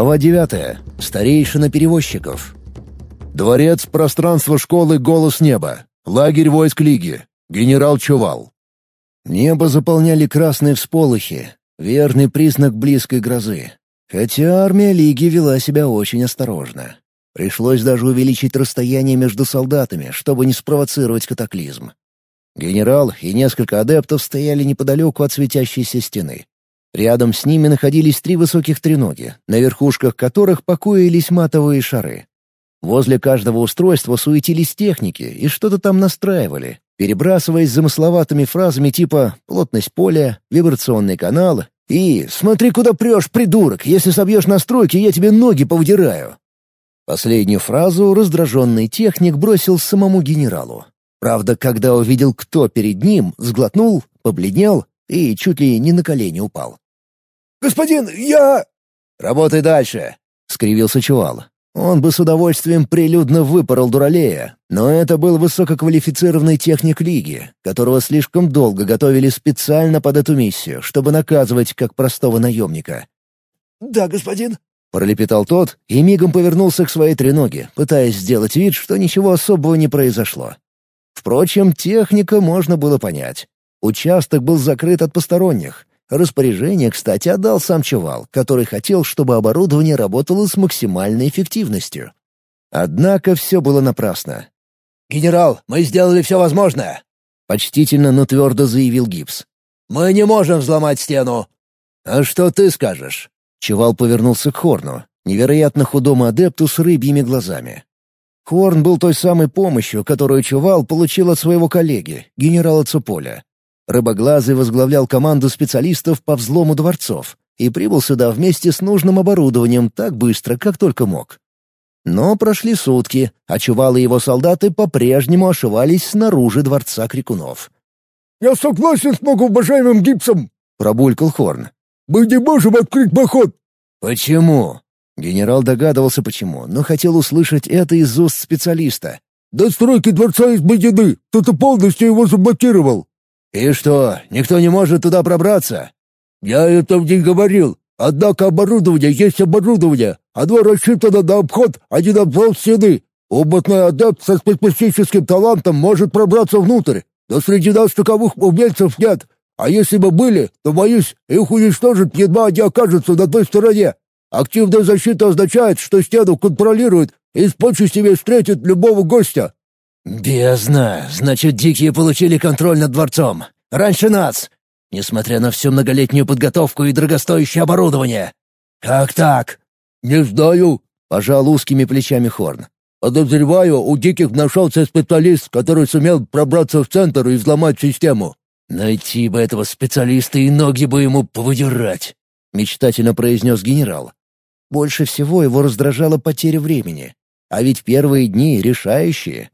Глава 9. Старейшина перевозчиков. Дворец, пространство школы, голос неба. Лагерь войск Лиги. Генерал Чувал. Небо заполняли красные всполохи, верный признак близкой грозы. Хотя армия Лиги вела себя очень осторожно. Пришлось даже увеличить расстояние между солдатами, чтобы не спровоцировать катаклизм. Генерал и несколько адептов стояли неподалеку от светящейся стены. Рядом с ними находились три высоких треноги, на верхушках которых покоились матовые шары. Возле каждого устройства суетились техники и что-то там настраивали, перебрасываясь замысловатыми фразами типа «плотность поля», «вибрационный канал» и «смотри, куда прешь, придурок, если собьешь настройки, я тебе ноги повдираю». Последнюю фразу раздраженный техник бросил самому генералу. Правда, когда увидел, кто перед ним, сглотнул, побледнел и чуть ли не на колени упал. «Господин, я...» «Работай дальше», — скривился Чувал. Он бы с удовольствием прилюдно выпорол Дуралея, но это был высококвалифицированный техник Лиги, которого слишком долго готовили специально под эту миссию, чтобы наказывать как простого наемника. «Да, господин», — пролепетал тот и мигом повернулся к своей треноге, пытаясь сделать вид, что ничего особого не произошло. Впрочем, техника можно было понять. Участок был закрыт от посторонних. Распоряжение, кстати, отдал сам Чувал, который хотел, чтобы оборудование работало с максимальной эффективностью. Однако все было напрасно. «Генерал, мы сделали все возможное!» — почтительно, но твердо заявил Гипс. «Мы не можем взломать стену!» «А что ты скажешь?» Чувал повернулся к Хорну, невероятно худому адепту с рыбьими глазами. Хорн был той самой помощью, которую Чувал получил от своего коллеги, генерала Цуполя. Рыбоглазый возглавлял команду специалистов по взлому дворцов и прибыл сюда вместе с нужным оборудованием так быстро, как только мог. Но прошли сутки, а Чувал и его солдаты по-прежнему ошивались снаружи дворца крикунов. «Я согласен с многоуважаемым Гипсом!» — пробулькал Хорн. «Мы не можем открыть поход!» «Почему?» Генерал догадывался почему, но хотел услышать это из уст специалиста. «Достройки дворца изменены! Кто-то полностью его заблокировал!» «И что, никто не может туда пробраться?» «Я этого не говорил. Однако оборудование есть оборудование. Оно рассчитано на обход, а на обвал стены. Опытный адепт со специфическим талантом может пробраться внутрь, но среди нас таковых умельцев нет. А если бы были, то, боюсь, их уничтожат, едва они окажутся на той стороне. Активная защита означает, что стену контролирует и с почестями встретит любого гостя». «Бездна! Значит, дикие получили контроль над дворцом. Раньше нас! Несмотря на всю многолетнюю подготовку и дорогостоящее оборудование. Как так?» «Не знаю», — пожал узкими плечами Хорн. «Подозреваю, у диких нашелся специалист, который сумел пробраться в центр и взломать систему». «Найти бы этого специалиста и ноги бы ему повыдирать», — мечтательно произнес генерал. Больше всего его раздражала потеря времени. А ведь первые дни решающие.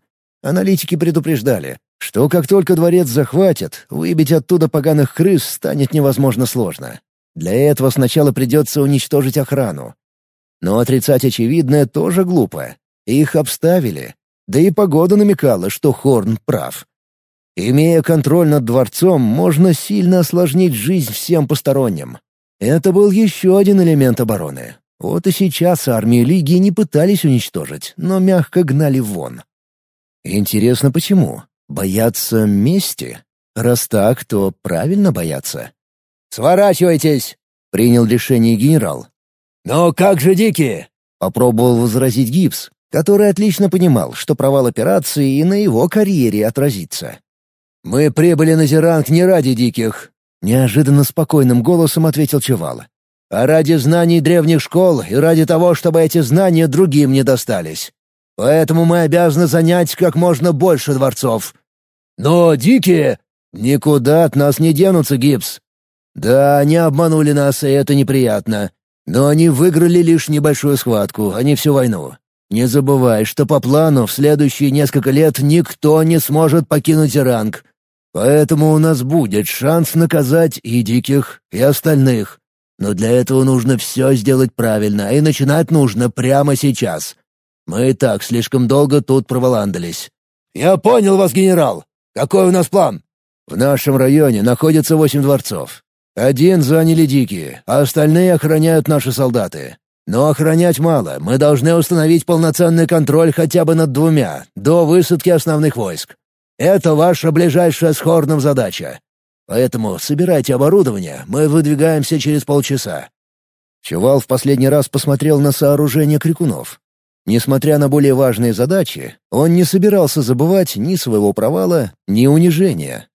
Аналитики предупреждали, что как только дворец захватят, выбить оттуда поганых крыс станет невозможно сложно. Для этого сначала придется уничтожить охрану. Но отрицать очевидное тоже глупо. Их обставили. Да и погода намекала, что Хорн прав. Имея контроль над дворцом, можно сильно осложнить жизнь всем посторонним. Это был еще один элемент обороны. Вот и сейчас армию Лиги не пытались уничтожить, но мягко гнали вон. Интересно, почему? Боятся мести? Раз так, то правильно боятся. «Сворачивайтесь!» — принял решение генерал. «Но как же дикие?» — попробовал возразить Гипс, который отлично понимал, что провал операции и на его карьере отразится. «Мы прибыли на Зеранг не ради диких», — неожиданно спокойным голосом ответил Чувал а ради знаний древних школ и ради того, чтобы эти знания другим не достались. Поэтому мы обязаны занять как можно больше дворцов. Но дикие никуда от нас не денутся, Гипс. Да, они обманули нас, и это неприятно. Но они выиграли лишь небольшую схватку, а не всю войну. Не забывай, что по плану в следующие несколько лет никто не сможет покинуть Иранг. Поэтому у нас будет шанс наказать и диких, и остальных. Но для этого нужно все сделать правильно, и начинать нужно прямо сейчас. Мы и так слишком долго тут проволандались». «Я понял вас, генерал. Какой у нас план?» «В нашем районе находится восемь дворцов. Один заняли дикие, а остальные охраняют наши солдаты. Но охранять мало, мы должны установить полноценный контроль хотя бы над двумя, до высадки основных войск. Это ваша ближайшая с Хорном задача. Поэтому собирайте оборудование, мы выдвигаемся через полчаса». Чувал в последний раз посмотрел на сооружение крикунов. Несмотря на более важные задачи, он не собирался забывать ни своего провала, ни унижения.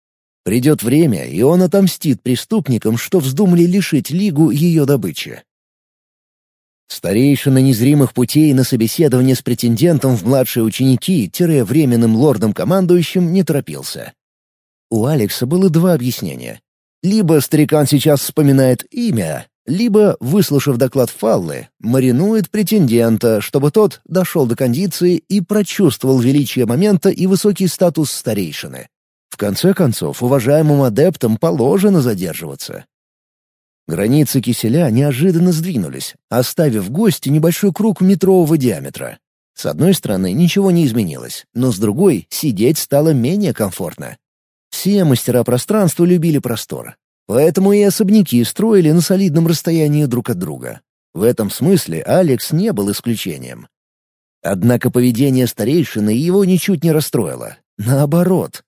Придет время, и он отомстит преступникам, что вздумали лишить Лигу ее добычи. Старейшина незримых путей на собеседование с претендентом в младшие ученики-временным лордом-командующим не торопился. У Алекса было два объяснения. Либо старикан сейчас вспоминает имя, либо, выслушав доклад Фаллы, маринует претендента, чтобы тот дошел до кондиции и прочувствовал величие момента и высокий статус старейшины. В конце концов, уважаемым адептам положено задерживаться. Границы киселя неожиданно сдвинулись, оставив гости небольшой круг метрового диаметра. С одной стороны, ничего не изменилось, но с другой, сидеть стало менее комфортно. Все мастера пространства любили простор. Поэтому и особняки строили на солидном расстоянии друг от друга. В этом смысле Алекс не был исключением. Однако поведение старейшины его ничуть не расстроило. Наоборот.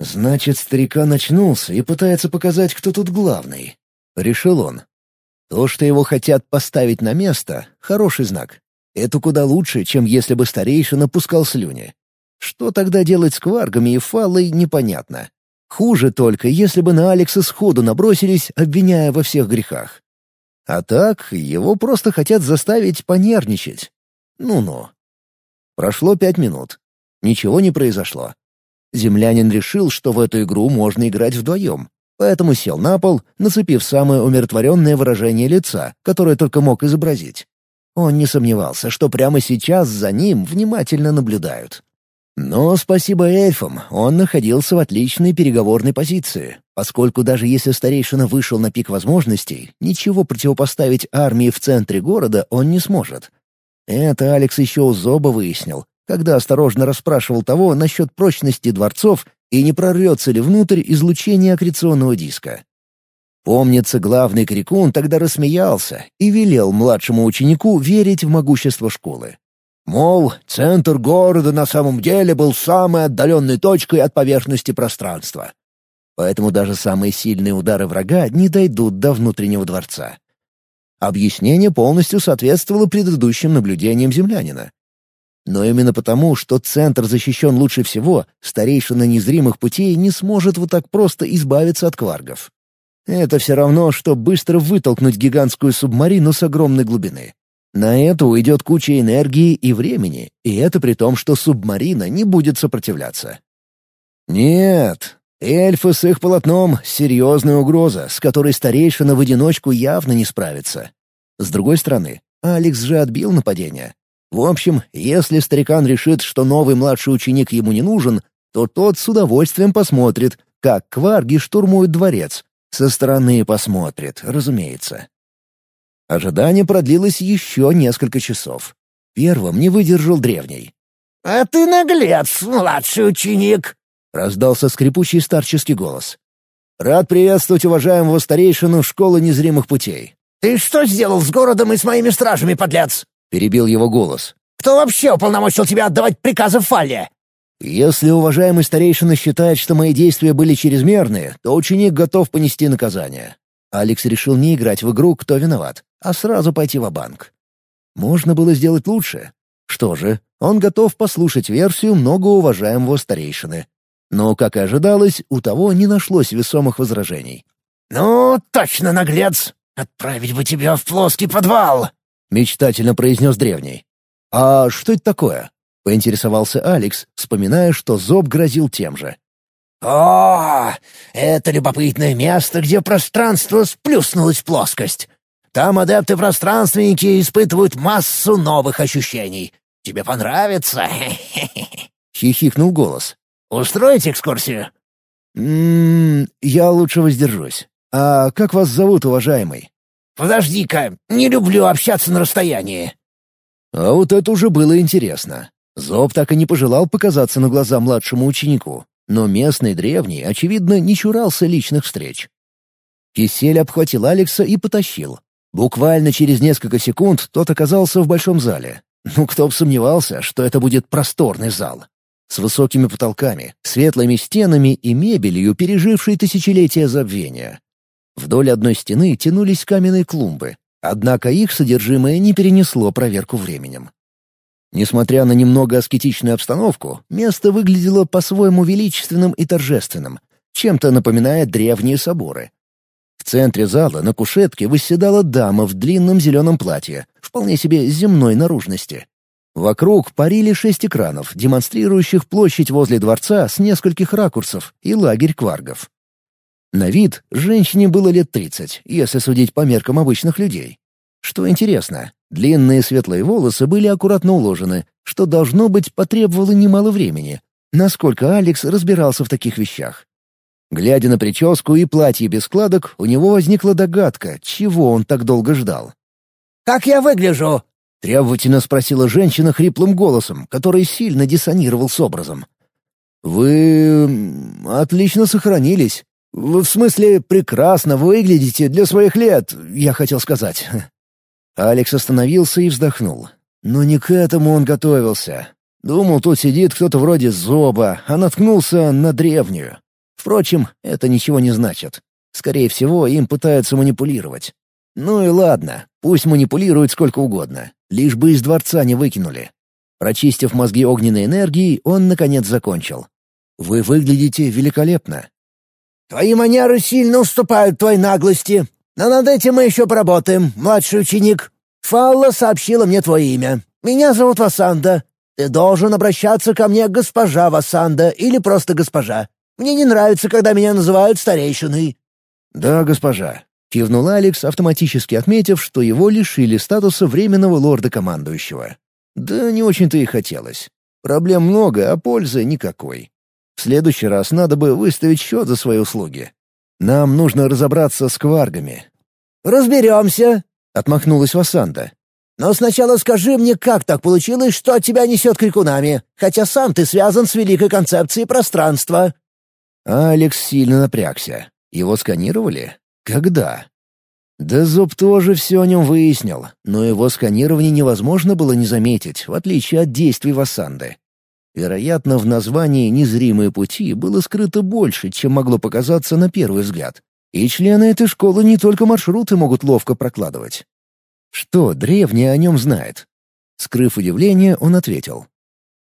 «Значит, старика начнулся и пытается показать, кто тут главный», — решил он. То, что его хотят поставить на место — хороший знак. Это куда лучше, чем если бы старейшина пускал слюни. Что тогда делать с кваргами и фалой, непонятно. Хуже только, если бы на Алекса сходу набросились, обвиняя во всех грехах. А так, его просто хотят заставить понервничать. Ну-ну. Прошло пять минут. Ничего не произошло. Землянин решил, что в эту игру можно играть вдвоем, поэтому сел на пол, нацепив самое умиротворенное выражение лица, которое только мог изобразить. Он не сомневался, что прямо сейчас за ним внимательно наблюдают. Но спасибо эльфам, он находился в отличной переговорной позиции, поскольку даже если старейшина вышел на пик возможностей, ничего противопоставить армии в центре города он не сможет. Это Алекс еще у Зоба выяснил, когда осторожно расспрашивал того насчет прочности дворцов и не прорвется ли внутрь излучение аккреционного диска. Помнится, главный крикун тогда рассмеялся и велел младшему ученику верить в могущество школы. Мол, центр города на самом деле был самой отдаленной точкой от поверхности пространства. Поэтому даже самые сильные удары врага не дойдут до внутреннего дворца. Объяснение полностью соответствовало предыдущим наблюдениям землянина. Но именно потому, что центр защищен лучше всего, старейшина незримых путей не сможет вот так просто избавиться от кваргов. Это все равно, что быстро вытолкнуть гигантскую субмарину с огромной глубины. На это уйдет куча энергии и времени, и это при том, что субмарина не будет сопротивляться. Нет, эльфы с их полотном — серьезная угроза, с которой старейшина в одиночку явно не справится. С другой стороны, Алекс же отбил нападение. В общем, если старикан решит, что новый младший ученик ему не нужен, то тот с удовольствием посмотрит, как кварги штурмуют дворец. Со стороны посмотрит, разумеется. Ожидание продлилось еще несколько часов. Первым не выдержал древний. «А ты наглец, младший ученик!» — раздался скрипучий старческий голос. «Рад приветствовать уважаемого старейшину Школы Незримых Путей». «Ты что сделал с городом и с моими стражами, подлец?» — перебил его голос. «Кто вообще уполномочил тебя отдавать приказы Фалле?» «Если уважаемый старейшина считает, что мои действия были чрезмерные, то ученик готов понести наказание». Алекс решил не играть в игру «Кто виноват?» а сразу пойти в банк Можно было сделать лучше. Что же, он готов послушать версию многоуважаемого старейшины. Но, как и ожидалось, у того не нашлось весомых возражений. «Ну, точно, наглец! Отправить бы тебя в плоский подвал!» — мечтательно произнес древний. «А что это такое?» — поинтересовался Алекс, вспоминая, что Зоб грозил тем же. «О, это любопытное место, где пространство сплюснулось в плоскость. Там адепты-пространственники испытывают массу новых ощущений. Тебе понравится?» — хихикнул голос. «Устроить экскурсию?» «М-м, я лучше воздержусь. А как вас зовут, уважаемый?» «Подожди-ка, не люблю общаться на расстоянии». А вот это уже было интересно. Зоб так и не пожелал показаться на глаза младшему ученику, но местный древний, очевидно, не чурался личных встреч. Кисель обхватил Алекса и потащил, Буквально через несколько секунд тот оказался в большом зале. Ну, кто бы сомневался, что это будет просторный зал. С высокими потолками, светлыми стенами и мебелью, пережившей тысячелетия забвения. Вдоль одной стены тянулись каменные клумбы, однако их содержимое не перенесло проверку временем. Несмотря на немного аскетичную обстановку, место выглядело по-своему величественным и торжественным, чем-то напоминая древние соборы. В центре зала на кушетке восседала дама в длинном зеленом платье, вполне себе земной наружности. Вокруг парили шесть экранов, демонстрирующих площадь возле дворца с нескольких ракурсов и лагерь кваргов. На вид женщине было лет тридцать, если судить по меркам обычных людей. Что интересно, длинные светлые волосы были аккуратно уложены, что, должно быть, потребовало немало времени. Насколько Алекс разбирался в таких вещах. Глядя на прическу и платье без складок, у него возникла догадка, чего он так долго ждал. «Как я выгляжу?» — требовательно спросила женщина хриплым голосом, который сильно диссонировал с образом. «Вы... отлично сохранились. В смысле, прекрасно выглядите для своих лет, я хотел сказать». Алекс остановился и вздохнул. Но не к этому он готовился. Думал, тут сидит кто-то вроде Зоба, а наткнулся на древнюю. Впрочем, это ничего не значит. Скорее всего, им пытаются манипулировать. Ну и ладно, пусть манипулируют сколько угодно, лишь бы из дворца не выкинули. Прочистив мозги огненной энергией, он, наконец, закончил. «Вы выглядите великолепно». «Твои манеры сильно уступают твоей наглости. Но над этим мы еще поработаем, младший ученик. Фалла сообщила мне твое имя. Меня зовут Васанда. Ты должен обращаться ко мне госпожа Васанда или просто госпожа. Мне не нравится, когда меня называют старейшиной». «Да, госпожа», — кивнул Алекс, автоматически отметив, что его лишили статуса временного лорда-командующего. «Да не очень-то и хотелось. Проблем много, а пользы никакой. В следующий раз надо бы выставить счет за свои услуги. Нам нужно разобраться с кваргами». «Разберемся», — отмахнулась Васанда. «Но сначала скажи мне, как так получилось, что тебя несет крикунами, хотя сам ты связан с великой концепцией пространства?» Алекс сильно напрягся. Его сканировали? Когда? Да Зуб тоже все о нем выяснил, но его сканирование невозможно было не заметить, в отличие от действий Вассанды. Вероятно, в названии «незримые пути» было скрыто больше, чем могло показаться на первый взгляд. И члены этой школы не только маршруты могут ловко прокладывать. Что древний о нем знает? Скрыв удивление, он ответил.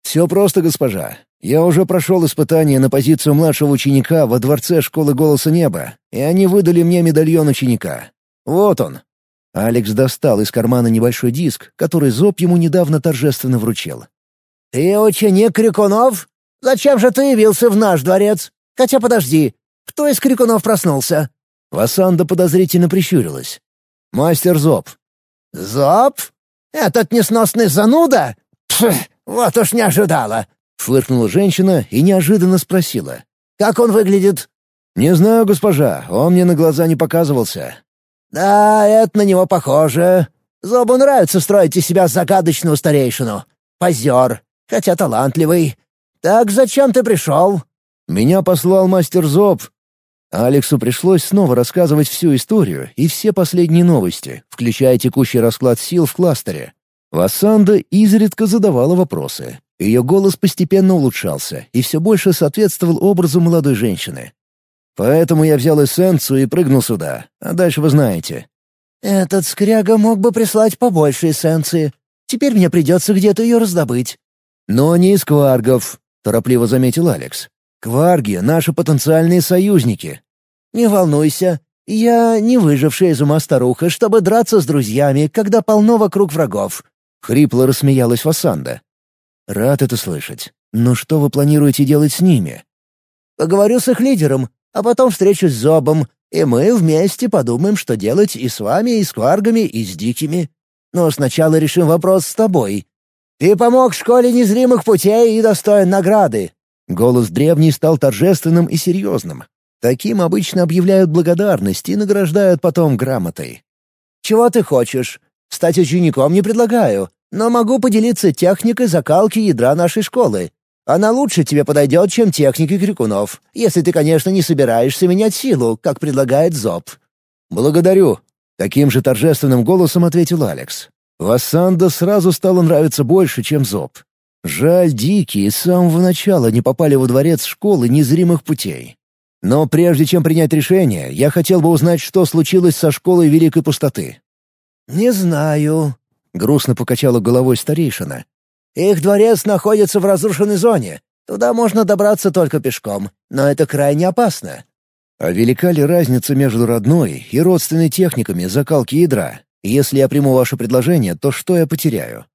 «Все просто, госпожа. Я уже прошел испытание на позицию младшего ученика во дворце школы Голоса Неба, и они выдали мне медальон ученика. Вот он». Алекс достал из кармана небольшой диск, который Зоб ему недавно торжественно вручил. «Ты ученик Крикунов? Зачем же ты явился в наш дворец? Хотя подожди, кто из Крикунов проснулся?» Васанда подозрительно прищурилась. «Мастер Зоб». «Зоб? Этот несносный зануда? Пф, вот уж не ожидала. Фыркнула женщина и неожиданно спросила. «Как он выглядит?» «Не знаю, госпожа, он мне на глаза не показывался». «Да, это на него похоже. Зобу нравится строить из себя загадочную старейшину. Позер, хотя талантливый. Так зачем ты пришел?» «Меня послал мастер Зоб». Алексу пришлось снова рассказывать всю историю и все последние новости, включая текущий расклад сил в кластере. Вассанда изредка задавала вопросы, ее голос постепенно улучшался и все больше соответствовал образу молодой женщины. «Поэтому я взял эссенцию и прыгнул сюда, а дальше вы знаете». «Этот скряга мог бы прислать побольше эссенции. Теперь мне придется где-то ее раздобыть». «Но не из кваргов», — торопливо заметил Алекс. «Кварги — наши потенциальные союзники». «Не волнуйся, я не выжившая из ума старуха, чтобы драться с друзьями, когда полно вокруг врагов». Хрипло рассмеялась Васанда. «Рад это слышать. Но что вы планируете делать с ними?» «Поговорю с их лидером, а потом встречусь с Зобом, и мы вместе подумаем, что делать и с вами, и с кваргами, и с дикими. Но сначала решим вопрос с тобой. Ты помог школе незримых путей и достоин награды». Голос древний стал торжественным и серьезным. Таким обычно объявляют благодарность и награждают потом грамотой. «Чего ты хочешь? Стать учеником не предлагаю. Но могу поделиться техникой закалки ядра нашей школы. Она лучше тебе подойдет, чем техники крикунов, если ты, конечно, не собираешься менять силу, как предлагает Зоб». «Благодарю». Таким же торжественным голосом ответил Алекс. Вассанда сразу стало нравиться больше, чем Зоб. Жаль, дикие с самого начала не попали во дворец школы незримых путей. Но прежде чем принять решение, я хотел бы узнать, что случилось со школой Великой Пустоты. «Не знаю», — грустно покачала головой старейшина. «Их дворец находится в разрушенной зоне. Туда можно добраться только пешком, но это крайне опасно». А велика ли разница между родной и родственной техниками закалки ядра? Если я приму ваше предложение, то что я потеряю?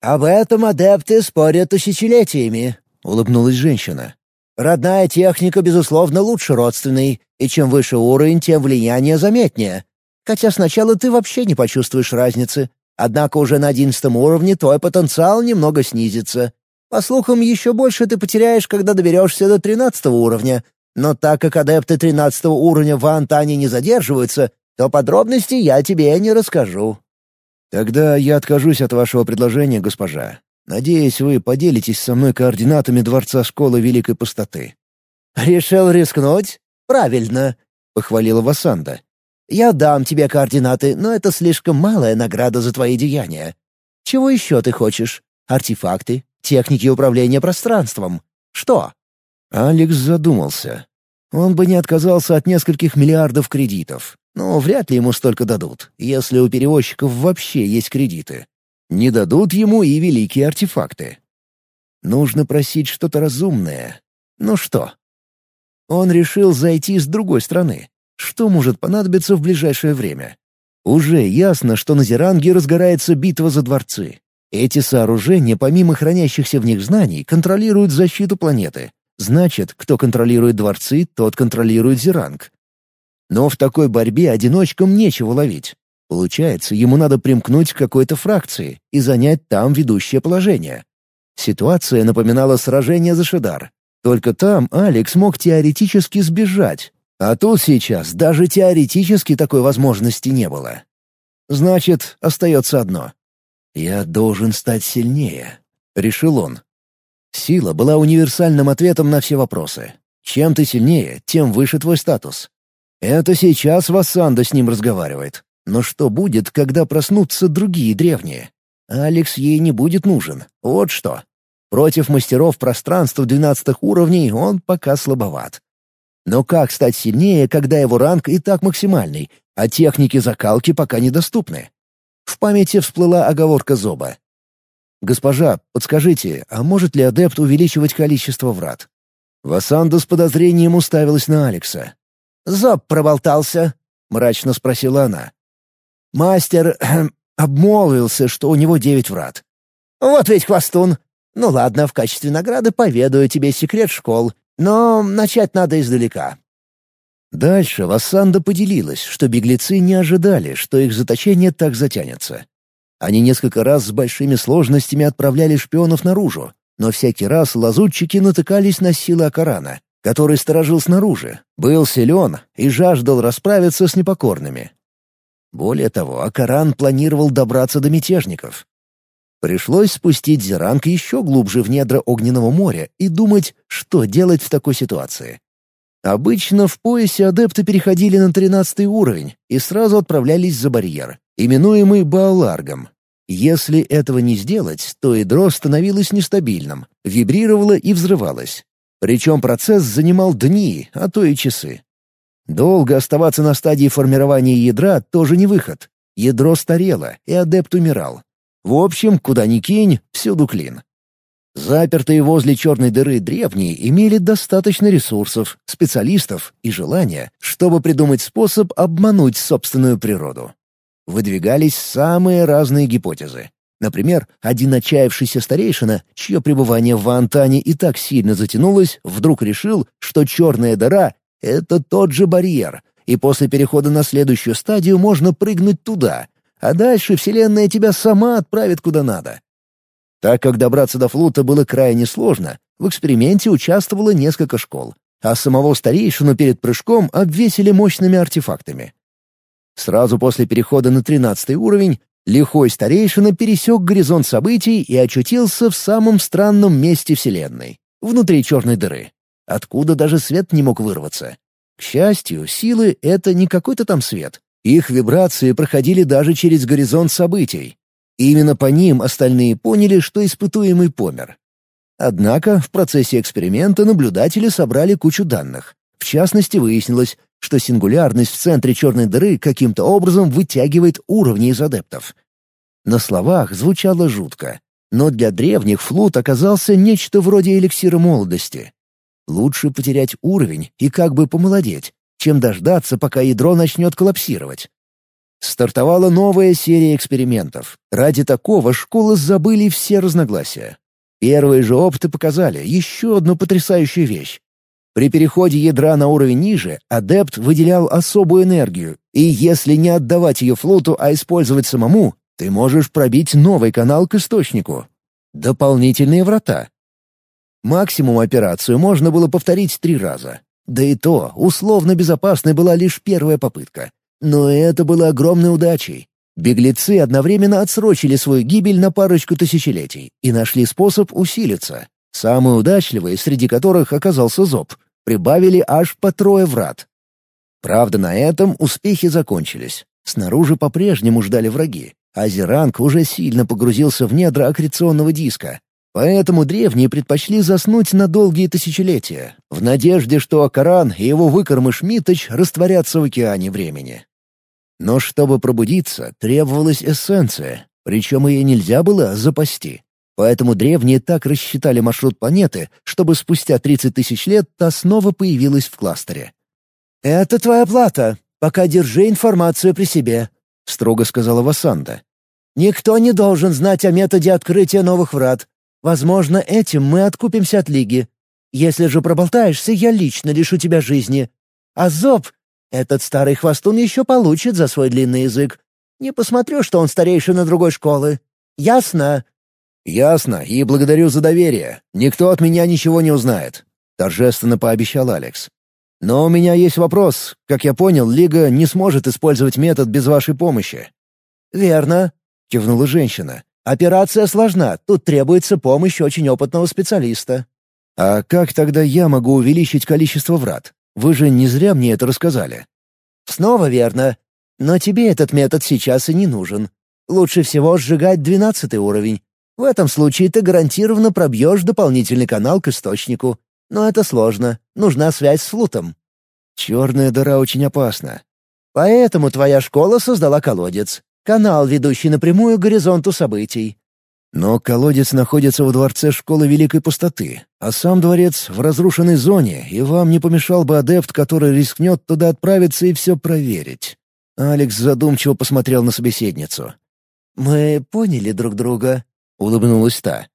«Об этом адепты спорят тысячелетиями», — улыбнулась женщина. «Родная техника, безусловно, лучше родственной, и чем выше уровень, тем влияние заметнее. Хотя сначала ты вообще не почувствуешь разницы, однако уже на одиннадцатом уровне твой потенциал немного снизится. По слухам, еще больше ты потеряешь, когда доберешься до тринадцатого уровня, но так как адепты тринадцатого уровня в Антане не задерживаются, то подробностей я тебе не расскажу». «Тогда я откажусь от вашего предложения, госпожа. Надеюсь, вы поделитесь со мной координатами Дворца Школы Великой Пустоты». «Решил рискнуть? Правильно», — похвалила Васанда. «Я дам тебе координаты, но это слишком малая награда за твои деяния. Чего еще ты хочешь? Артефакты? Техники управления пространством? Что?» Алекс задумался. Он бы не отказался от нескольких миллиардов кредитов, но вряд ли ему столько дадут, если у перевозчиков вообще есть кредиты. Не дадут ему и великие артефакты. Нужно просить что-то разумное. Ну что? Он решил зайти с другой стороны. Что может понадобиться в ближайшее время? Уже ясно, что на Зеранге разгорается битва за дворцы. Эти сооружения, помимо хранящихся в них знаний, контролируют защиту планеты. Значит, кто контролирует дворцы, тот контролирует Зеранг. Но в такой борьбе одиночкам нечего ловить. Получается, ему надо примкнуть к какой-то фракции и занять там ведущее положение. Ситуация напоминала сражение за Шидар. Только там Алекс мог теоретически сбежать, а тут сейчас даже теоретически такой возможности не было. Значит, остается одно. «Я должен стать сильнее», — решил он. Сила была универсальным ответом на все вопросы. Чем ты сильнее, тем выше твой статус. Это сейчас Вассанда с ним разговаривает. Но что будет, когда проснутся другие древние? Алекс ей не будет нужен. Вот что. Против мастеров пространства двенадцатых уровней он пока слабоват. Но как стать сильнее, когда его ранг и так максимальный, а техники закалки пока недоступны? В памяти всплыла оговорка Зоба. «Госпожа, подскажите, а может ли адепт увеличивать количество врат?» Васанда с подозрением уставилась на Алекса. «Зоб проболтался?» — мрачно спросила она. Мастер обмолвился, что у него девять врат. «Вот ведь хвостун! Ну ладно, в качестве награды поведаю тебе секрет школ, но начать надо издалека». Дальше Вассанда поделилась, что беглецы не ожидали, что их заточение так затянется. Они несколько раз с большими сложностями отправляли шпионов наружу, но всякий раз лазутчики натыкались на силы Акарана, который сторожил снаружи, был силен и жаждал расправиться с непокорными. Более того, Акаран планировал добраться до мятежников. Пришлось спустить Зеранг еще глубже в недра Огненного моря и думать, что делать в такой ситуации. Обычно в поясе адепты переходили на тринадцатый уровень и сразу отправлялись за барьер, именуемый Бааларгом. Если этого не сделать, то ядро становилось нестабильным, вибрировало и взрывалось. Причем процесс занимал дни, а то и часы. Долго оставаться на стадии формирования ядра тоже не выход. Ядро старело, и адепт умирал. В общем, куда ни кинь, всюду клин. Запертые возле черной дыры древние имели достаточно ресурсов, специалистов и желания, чтобы придумать способ обмануть собственную природу. Выдвигались самые разные гипотезы. Например, один отчаявшийся старейшина, чье пребывание в Антане и так сильно затянулось, вдруг решил, что черная дыра — это тот же барьер, и после перехода на следующую стадию можно прыгнуть туда, а дальше Вселенная тебя сама отправит куда надо. Так как добраться до флота было крайне сложно, в эксперименте участвовало несколько школ, а самого старейшину перед прыжком обвесили мощными артефактами. Сразу после перехода на тринадцатый уровень лихой старейшина пересек горизонт событий и очутился в самом странном месте Вселенной — внутри черной дыры, откуда даже свет не мог вырваться. К счастью, силы — это не какой-то там свет, Их вибрации проходили даже через горизонт событий. Именно по ним остальные поняли, что испытуемый помер. Однако в процессе эксперимента наблюдатели собрали кучу данных. В частности, выяснилось, что сингулярность в центре черной дыры каким-то образом вытягивает уровни из адептов. На словах звучало жутко, но для древних флут оказался нечто вроде эликсира молодости. Лучше потерять уровень и как бы помолодеть, чем дождаться, пока ядро начнет коллапсировать. Стартовала новая серия экспериментов. Ради такого школы забыли все разногласия. Первые же опыты показали еще одну потрясающую вещь. При переходе ядра на уровень ниже адепт выделял особую энергию, и если не отдавать ее флоту, а использовать самому, ты можешь пробить новый канал к источнику. Дополнительные врата. Максимум операцию можно было повторить три раза. Да и то, условно безопасной была лишь первая попытка. Но это было огромной удачей. Беглецы одновременно отсрочили свою гибель на парочку тысячелетий и нашли способ усилиться. Самые удачливые, среди которых оказался Зоб, прибавили аж по трое врат. Правда, на этом успехи закончились. Снаружи по-прежнему ждали враги, а Зеранг уже сильно погрузился в недра аккреционного диска. Поэтому древние предпочли заснуть на долгие тысячелетия, в надежде, что Акаран и его выкормыш Миточ растворятся в океане времени. Но чтобы пробудиться, требовалась эссенция, причем ее нельзя было запасти. Поэтому древние так рассчитали маршрут планеты, чтобы спустя 30 тысяч лет та снова появилась в кластере. «Это твоя плата. Пока держи информацию при себе», — строго сказала Васанда. «Никто не должен знать о методе открытия новых врат. Возможно, этим мы откупимся от Лиги. Если же проболтаешься, я лично лишу тебя жизни. А Зоб, этот старый хвостун еще получит за свой длинный язык. Не посмотрю, что он старейшина другой школы. Ясно?» «Ясно, и благодарю за доверие. Никто от меня ничего не узнает», — торжественно пообещал Алекс. «Но у меня есть вопрос. Как я понял, Лига не сможет использовать метод без вашей помощи». «Верно», — кивнула женщина. «Операция сложна, тут требуется помощь очень опытного специалиста». «А как тогда я могу увеличить количество врат? Вы же не зря мне это рассказали». «Снова верно. Но тебе этот метод сейчас и не нужен. Лучше всего сжигать двенадцатый уровень. В этом случае ты гарантированно пробьешь дополнительный канал к источнику. Но это сложно. Нужна связь с флутом. Черная дыра очень опасна. Поэтому твоя школа создала колодец. Канал, ведущий напрямую к горизонту событий. Но колодец находится во дворце школы Великой Пустоты, а сам дворец в разрушенной зоне, и вам не помешал бы адепт, который рискнет туда отправиться и все проверить. Алекс задумчиво посмотрел на собеседницу. «Мы поняли друг друга», — улыбнулась та.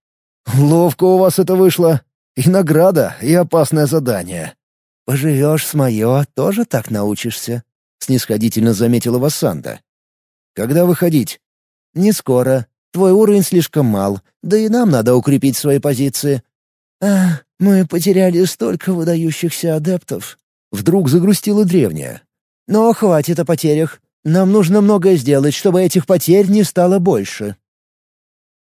«Ловко у вас это вышло. И награда, и опасное задание». «Поживешь с мое, тоже так научишься», — снисходительно заметила Вассанда. «Когда выходить?» «Не скоро. Твой уровень слишком мал, да и нам надо укрепить свои позиции». «Ах, мы потеряли столько выдающихся адептов». Вдруг загрустила древняя. «Но хватит о потерях. Нам нужно многое сделать, чтобы этих потерь не стало больше».